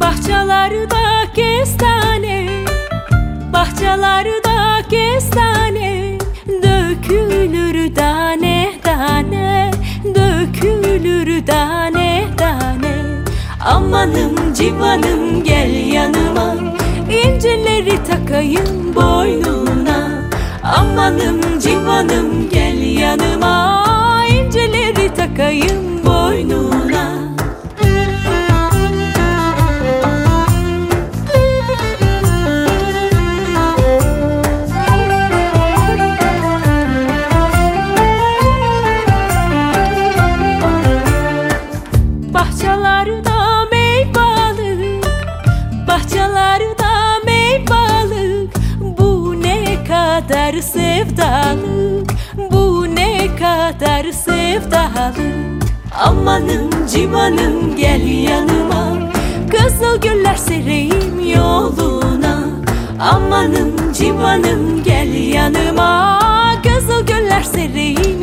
Bahçelerde kestane Bahçelerde kestane Dökülür tane tane Dökülür tane tane. Amanım civanım gel yanıma. İncileri takayım boynuna. Amanım civanım gel yanıma. İncileri takayım boynuna. Bahçelerde kadar sevdalık Bu ne kadar sevdalık Amanım civanım gel yanıma. Kızıl güller sereyim yoluna. Amanım civanım gel yanıma. Kızıl güller sereyim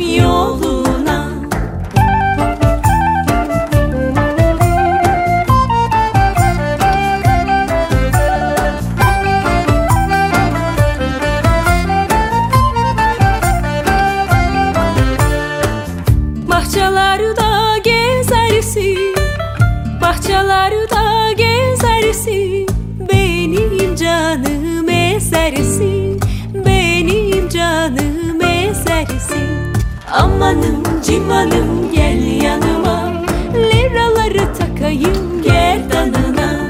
esersin Benim canım esersin Amanım civanım gel yanıma. Liraları takayım gerdanına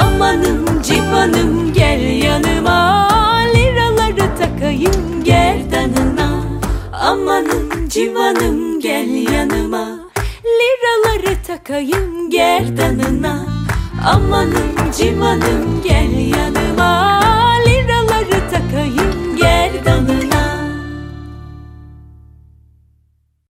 Amanım civanım gel yanıma. Liraları takayım gerdanına Amanım civanım gel yanıma. Liraları takayım gerdanına Amanım civanım